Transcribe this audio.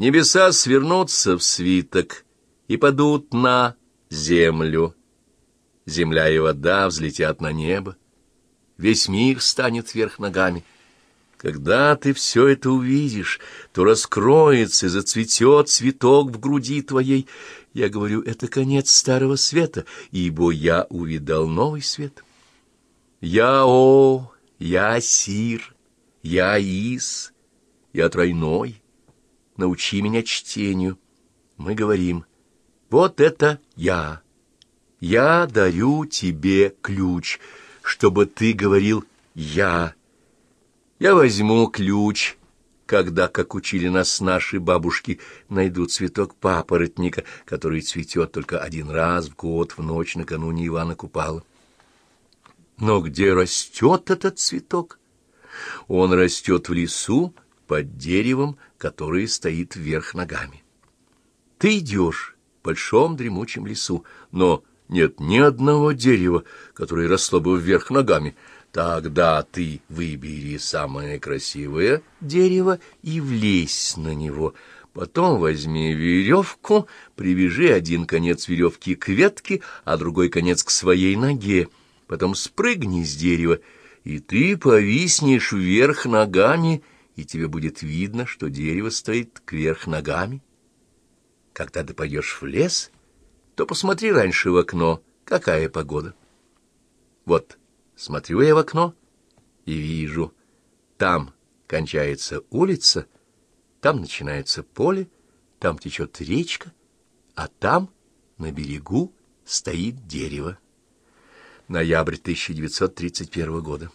Небеса свернутся в свиток и падут на землю. Земля и вода взлетят на небо. Весь мир станет вверх ногами. Когда ты все это увидишь, то раскроется и зацветет цветок в груди твоей. Я говорю, это конец старого света, ибо я увидал новый свет. Я О, я Сир, я Ис, я тройной. Научи меня чтению. Мы говорим, вот это я. Я дарю тебе ключ, чтобы ты говорил «я». Я возьму ключ, когда, как учили нас наши бабушки, найдут цветок папоротника, который цветет только один раз в год в ночь накануне Ивана Купала. Но где растет этот цветок? Он растет в лесу под деревом, которое стоит вверх ногами. Ты идешь в большом дремучем лесу, но нет ни одного дерева, которое росло бы вверх ногами. Тогда ты выбери самое красивое дерево и влезь на него. Потом возьми веревку, привяжи один конец веревки к ветке, а другой конец к своей ноге. Потом спрыгни с дерева, и ты повиснешь вверх ногами, и тебе будет видно, что дерево стоит кверх ногами. Когда ты пойдешь в лес — то посмотри раньше в окно, какая погода. Вот, смотрю я в окно и вижу, там кончается улица, там начинается поле, там течет речка, а там, на берегу, стоит дерево. Ноябрь 1931 года.